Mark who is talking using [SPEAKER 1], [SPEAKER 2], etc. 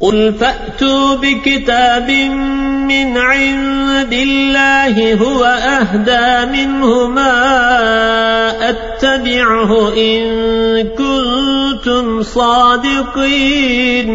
[SPEAKER 1] قل فأتوا بكتاب من عند الله هو أهدى منه ما أتبعه إن كنتم صادقين